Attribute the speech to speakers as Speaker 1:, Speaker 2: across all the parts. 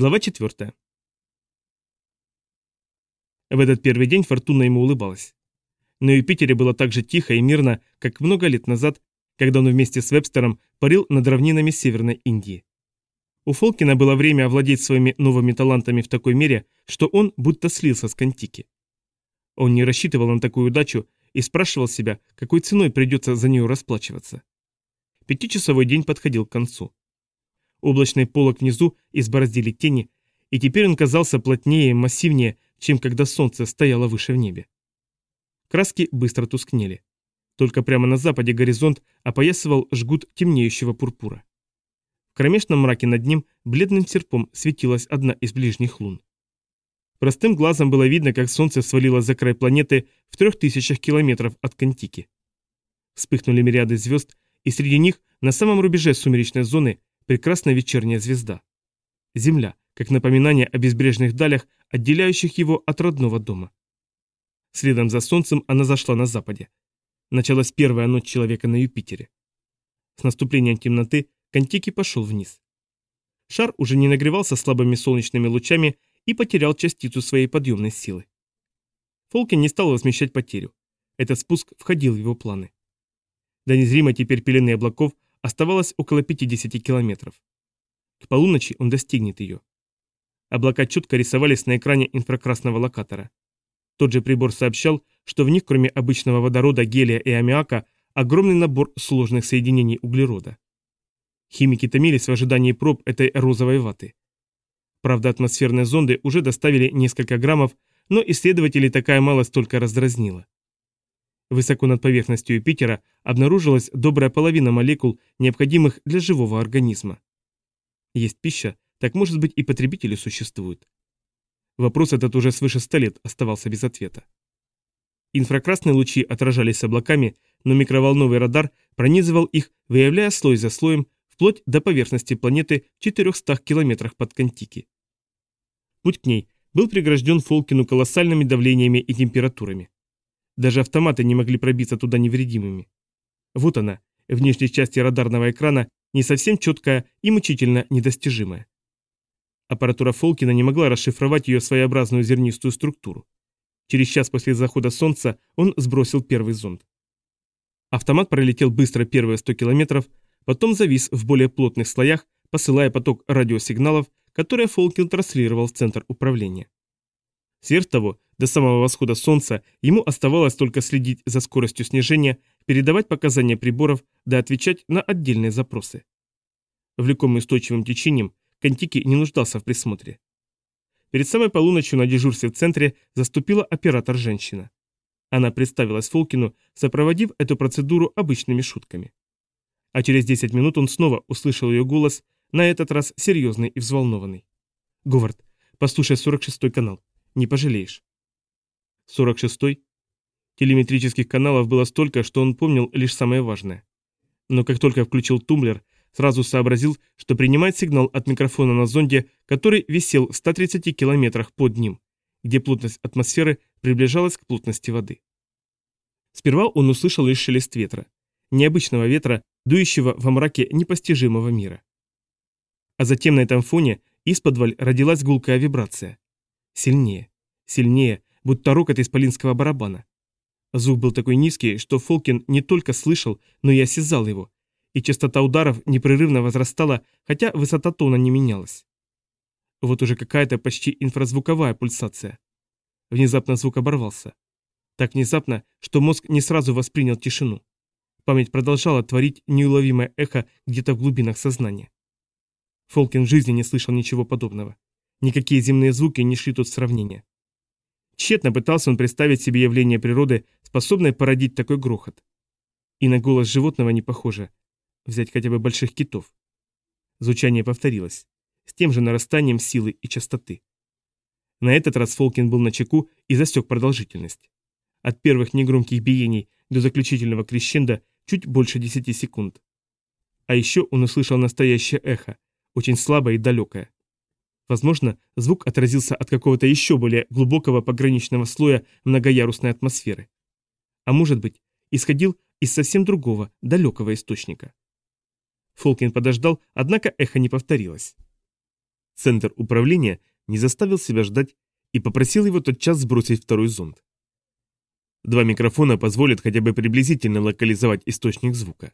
Speaker 1: Глава 4. В этот первый день Фортуна ему улыбалась. На Юпитере было так же тихо и мирно, как много лет назад, когда он вместе с Вебстером парил над равнинами Северной Индии. У Фолкина было время овладеть своими новыми талантами в такой мере, что он будто слился с Кантики. Он не рассчитывал на такую удачу и спрашивал себя, какой ценой придется за нее расплачиваться. Пятичасовой день подходил к концу. Облачный полог внизу избороздили тени, и теперь он казался плотнее массивнее, чем когда солнце стояло выше в небе. Краски быстро тускнели. Только прямо на западе горизонт опоясывал жгут темнеющего пурпура. В кромешном мраке над ним бледным серпом светилась одна из ближних лун. Простым глазом было видно, как солнце свалило за край планеты в трех тысячах километров от Кантики. Вспыхнули мириады звезд, и среди них, на самом рубеже сумеречной зоны, прекрасная вечерняя звезда. Земля, как напоминание о безбрежных далях, отделяющих его от родного дома. Следом за Солнцем она зашла на западе. Началась первая ночь человека на Юпитере. С наступлением темноты Контики пошел вниз. Шар уже не нагревался слабыми солнечными лучами и потерял частицу своей подъемной силы. Фолкин не стал возмещать потерю. Этот спуск входил в его планы. До незримой теперь пелены облаков оставалось около 50 километров. К полуночи он достигнет ее. Облака четко рисовались на экране инфракрасного локатора. Тот же прибор сообщал, что в них, кроме обычного водорода, гелия и аммиака, огромный набор сложных соединений углерода. Химики томились в ожидании проб этой розовой ваты. Правда, атмосферные зонды уже доставили несколько граммов, но исследователей такая малость только раздразнила. Высоко над поверхностью Юпитера обнаружилась добрая половина молекул, необходимых для живого организма. Есть пища, так может быть и потребители существуют. Вопрос этот уже свыше ста лет оставался без ответа. Инфракрасные лучи отражались облаками, но микроволновый радар пронизывал их, выявляя слой за слоем, вплоть до поверхности планеты в 400 километрах под Контики. Путь к ней был прегражден Фолкину колоссальными давлениями и температурами. Даже автоматы не могли пробиться туда невредимыми. Вот она, в нижней части радарного экрана, не совсем четкая и мучительно недостижимая. Аппаратура Фолкина не могла расшифровать ее своеобразную зернистую структуру. Через час после захода солнца он сбросил первый зонд. Автомат пролетел быстро первые 100 километров, потом завис в более плотных слоях, посылая поток радиосигналов, которые Фолкин транслировал в центр управления. Сверх того, до самого восхода солнца ему оставалось только следить за скоростью снижения, передавать показания приборов, да отвечать на отдельные запросы. Влекомый устойчивым течением, Контики не нуждался в присмотре. Перед самой полуночью на дежурстве в центре заступила оператор-женщина. Она представилась Фолкину, сопроводив эту процедуру обычными шутками. А через 10 минут он снова услышал ее голос, на этот раз серьезный и взволнованный. «Говард, послушай 46-й канал. Не пожалеешь». 46-й. Телеметрических каналов было столько, что он помнил лишь самое важное. Но как только включил тумблер, сразу сообразил, что принимает сигнал от микрофона на зонде, который висел в 130 километрах под ним, где плотность атмосферы приближалась к плотности воды. Сперва он услышал лишь шелест ветра, необычного ветра, дующего во мраке непостижимого мира. А затем на этом фоне из-под родилась гулкая вибрация. Сильнее, сильнее, будто рокот исполинского барабана. Звук был такой низкий, что Фолкин не только слышал, но и осязал его, и частота ударов непрерывно возрастала, хотя высота тона не менялась. Вот уже какая-то почти инфразвуковая пульсация. Внезапно звук оборвался. Так внезапно, что мозг не сразу воспринял тишину. Память продолжала творить неуловимое эхо где-то в глубинах сознания. Фолкин в жизни не слышал ничего подобного. Никакие земные звуки не шли тут в сравнение. Тщетно пытался он представить себе явление природы, способное породить такой грохот. И на голос животного не похоже. Взять хотя бы больших китов. Звучание повторилось. С тем же нарастанием силы и частоты. На этот раз Фолкин был на чеку и засек продолжительность. От первых негромких биений до заключительного крещенда чуть больше 10 секунд. А еще он услышал настоящее эхо, очень слабое и далекое. Возможно, звук отразился от какого-то еще более глубокого пограничного слоя многоярусной атмосферы. А может быть, исходил из совсем другого, далекого источника. Фолкин подождал, однако эхо не повторилось. Центр управления не заставил себя ждать и попросил его тотчас сбросить второй зонд. Два микрофона позволят хотя бы приблизительно локализовать источник звука.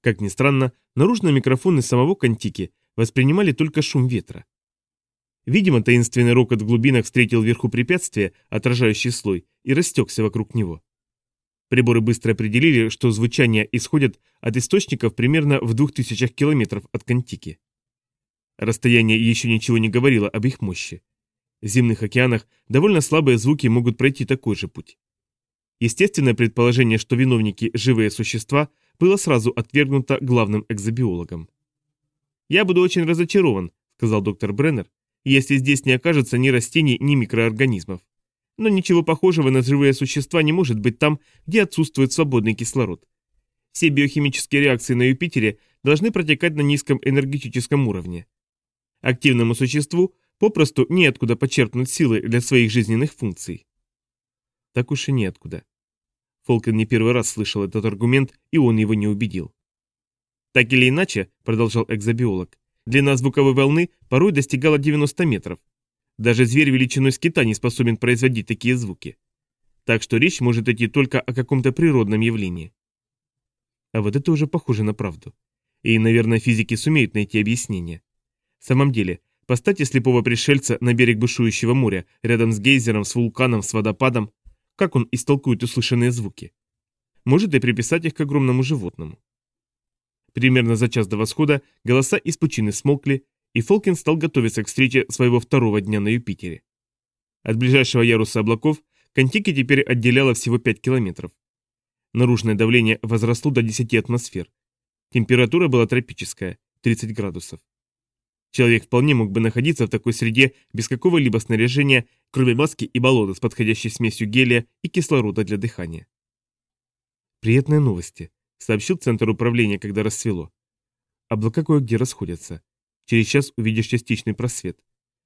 Speaker 1: Как ни странно, наружные микрофоны самого Кантики воспринимали только шум ветра. Видимо, таинственный рокот в глубинах встретил вверху препятствие, отражающий слой, и растекся вокруг него. Приборы быстро определили, что звучание исходит от источников примерно в 2000 километров от Кантики. Расстояние еще ничего не говорило об их мощи. В земных океанах довольно слабые звуки могут пройти такой же путь. Естественное предположение, что виновники – живые существа, было сразу отвергнуто главным экзобиологом. «Я буду очень разочарован», – сказал доктор Бреннер, «если здесь не окажется ни растений, ни микроорганизмов. Но ничего похожего на живые существа не может быть там, где отсутствует свободный кислород. Все биохимические реакции на Юпитере должны протекать на низком энергетическом уровне. Активному существу попросту неоткуда почерпнуть силы для своих жизненных функций. Так уж и неоткуда. Фолкен не первый раз слышал этот аргумент, и он его не убедил. Так или иначе, продолжал экзобиолог, длина звуковой волны порой достигала 90 метров. Даже зверь величиной с кита не способен производить такие звуки. Так что речь может идти только о каком-то природном явлении. А вот это уже похоже на правду. И, наверное, физики сумеют найти объяснение. В самом деле, поставьте слепого пришельца на берег бушующего моря, рядом с гейзером, с вулканом, с водопадом, как он истолкует услышанные звуки? Может и приписать их к огромному животному. Примерно за час до восхода голоса из пучины смолкли, и Фолкин стал готовиться к встрече своего второго дня на Юпитере. От ближайшего яруса облаков Контики теперь отделяло всего 5 километров. Наружное давление возросло до 10 атмосфер. Температура была тропическая, 30 градусов. Человек вполне мог бы находиться в такой среде без какого-либо снаряжения, кроме маски и баллона с подходящей смесью гелия и кислорода для дыхания. «Приятные новости», — сообщил Центр управления, когда рассвело. «Облака кое-где расходятся. Через час увидишь частичный просвет.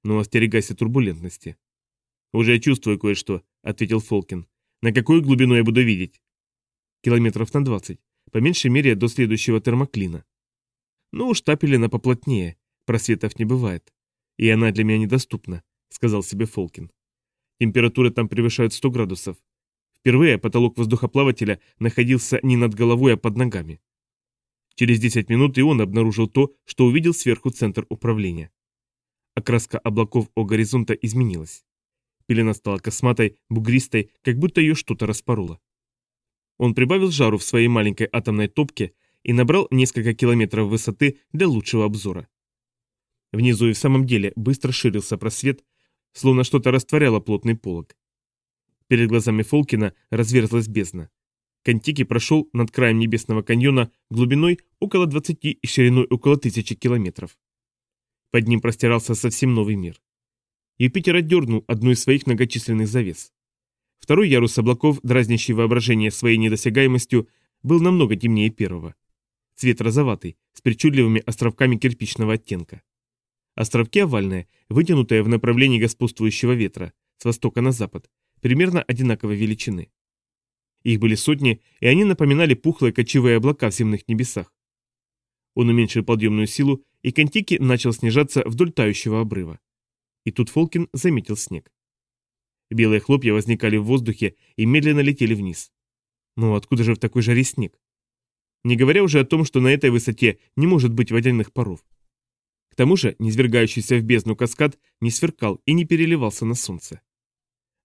Speaker 1: Но остерегайся турбулентности». «Уже чувствую кое-что», — ответил Фолкин. «На какую глубину я буду видеть?» «Километров на 20. По меньшей мере до следующего термоклина». «Ну уж на поплотнее. Просветов не бывает. И она для меня недоступна», — сказал себе Фолкин. «Температуры там превышают 100 градусов. Впервые потолок воздухоплавателя находился не над головой, а под ногами. Через 10 минут и он обнаружил то, что увидел сверху центр управления. Окраска облаков у горизонта изменилась. Пелена стала косматой, бугристой, как будто ее что-то распороло. Он прибавил жару в своей маленькой атомной топке и набрал несколько километров высоты для лучшего обзора. Внизу и в самом деле быстро ширился просвет, словно что-то растворяло плотный полог. Перед глазами Фолкина разверзлась бездна. Контики прошел над краем небесного каньона глубиной около 20 и шириной около тысячи километров. Под ним простирался совсем новый мир. Юпитер отдернул одну из своих многочисленных завес. Второй ярус облаков, дразнящий воображение своей недосягаемостью, был намного темнее первого. Цвет розоватый, с причудливыми островками кирпичного оттенка. Островки овальные, вытянутые в направлении господствующего ветра, с востока на запад, примерно одинаковой величины. Их были сотни, и они напоминали пухлые кочевые облака в земных небесах. Он уменьшил подъемную силу, и Контики начал снижаться вдоль тающего обрыва. И тут Фолкин заметил снег. Белые хлопья возникали в воздухе и медленно летели вниз. Но откуда же в такой жаре снег? Не говоря уже о том, что на этой высоте не может быть водяных паров. К тому же, низвергающийся в бездну каскад не сверкал и не переливался на солнце.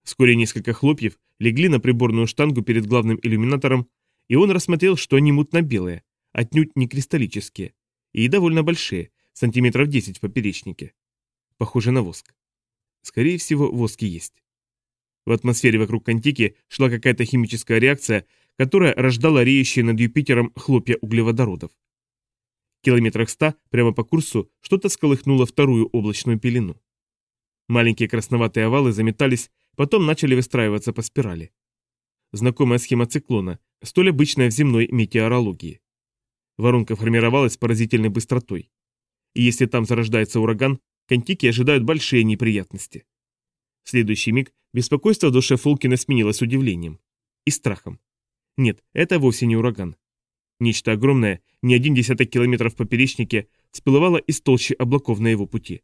Speaker 1: Вскоре несколько хлопьев легли на приборную штангу перед главным иллюминатором, и он рассмотрел, что они мутно-белые, отнюдь не кристаллические, и довольно большие, сантиметров 10 в поперечнике. Похоже на воск. Скорее всего, воск и есть. В атмосфере вокруг Кантики шла какая-то химическая реакция, которая рождала реющие над Юпитером хлопья углеводородов километрах ста прямо по курсу что-то сколыхнуло вторую облачную пелену. Маленькие красноватые овалы заметались, потом начали выстраиваться по спирали. Знакомая схема циклона, столь обычная в земной метеорологии. Воронка формировалась с поразительной быстротой. И если там зарождается ураган, Контики ожидают большие неприятности. В следующий миг беспокойство в душе Фолкина сменилось удивлением. И страхом. Нет, это вовсе не ураган. Нечто огромное, не один десяток километров поперечнике, всплывало из толщи облаков на его пути.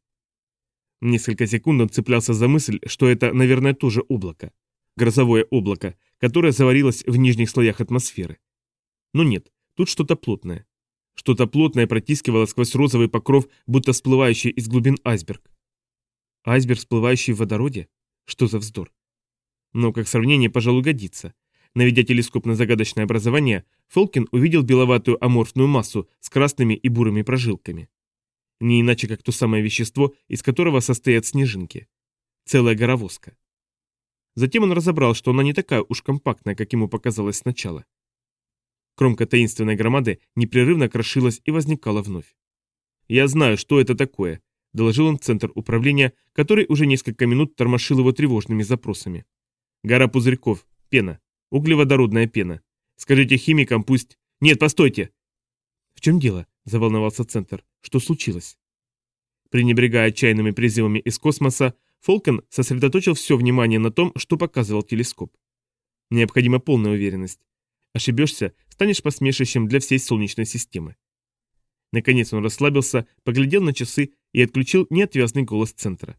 Speaker 1: Несколько секунд он цеплялся за мысль, что это, наверное, тоже облако. Грозовое облако, которое заварилось в нижних слоях атмосферы. Но нет, тут что-то плотное. Что-то плотное протискивало сквозь розовый покров, будто всплывающий из глубин айсберг. Айсберг, всплывающий в водороде? Что за вздор? Но как сравнение, пожалуй, годится. Наведя телескоп на загадочное образование, Фолкин увидел беловатую аморфную массу с красными и бурыми прожилками. Не иначе, как то самое вещество, из которого состоят снежинки. Целая горовозка. Затем он разобрал, что она не такая уж компактная, как ему показалось сначала. Кромка таинственной громады непрерывно крошилась и возникала вновь. «Я знаю, что это такое», – доложил он центр управления, который уже несколько минут тормошил его тревожными запросами. «Гора пузырьков, пена, углеводородная пена. Скажите химикам, пусть...» «Нет, постойте!» «В чем дело?» – заволновался центр. «Что случилось?» Пренебрегая отчаянными призывами из космоса, Фолкен сосредоточил все внимание на том, что показывал телескоп. Необходима полная уверенность. Ошибешься, станешь посмешищем для всей Солнечной системы. Наконец он расслабился, поглядел на часы и отключил неотвязный голос центра.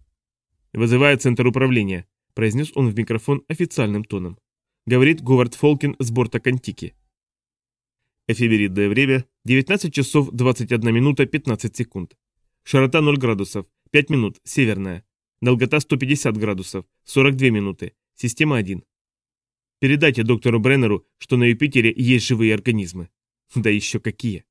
Speaker 1: «Вызывает центр управления», – произнес он в микрофон официальным тоном. Говорит Говард Фолкин с борта Контики. Эфемеридное время 19 часов 21 минута 15 секунд. Широта 0 градусов, 5 минут, северная. Долгота 150 градусов, 42 минуты. Система 1. Передайте доктору Бреннеру, что на Юпитере есть живые организмы. Да еще какие.